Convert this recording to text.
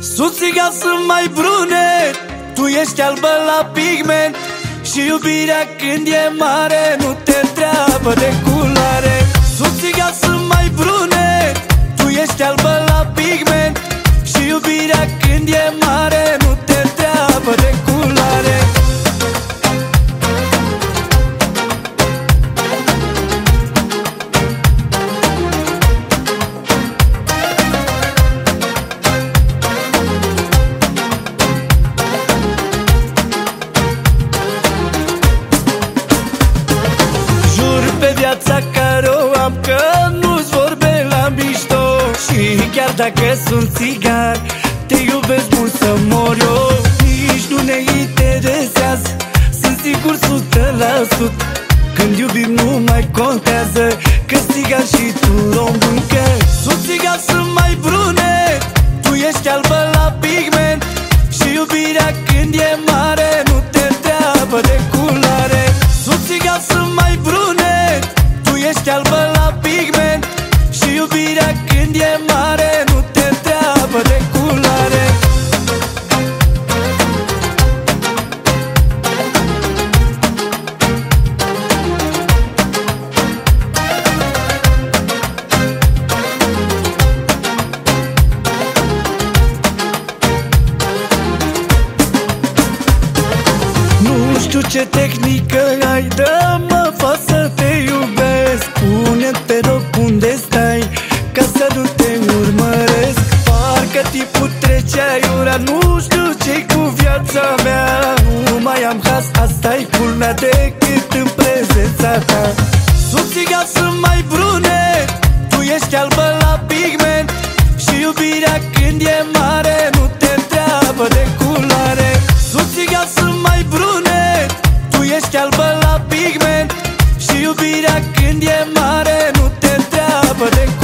Suțiga sunt mai brune Tu ești albă la pigment. Și iubirea când e mare Nu te întreabă de culoare. Suțiga sunt mai brune Tu ești albă la pigment. Și iubirea când e mare Că nu-ți vorbe la mișto. Și chiar dacă sunt țigar Te iubesc mult să mor eu. Nici nu ne interesează Sunt sigur sută la sut Când iubim nu mai contează Că țigar și tu româncă Sunt țigar sunt mai brune Tu ești albă la pigment. Și iubirea când e mare Nu te întreabă de culoare Subțiga sunt mai brune Tu ești albă la știu ce tehnică ai Dă-mă, fa să te iubesc. Pune te rog unde stai Ca să nu te urmăresc. Parcă timpul trece aiurea Nu știu ce cu viața mea. Nu mai am has, asta e culmea Decât în prezența ta. Subțiga sunt mai brune Tu ești albă la pigment. Și iubirea când e mare pigment. Și iubirea când e mare nu te întreabă de cum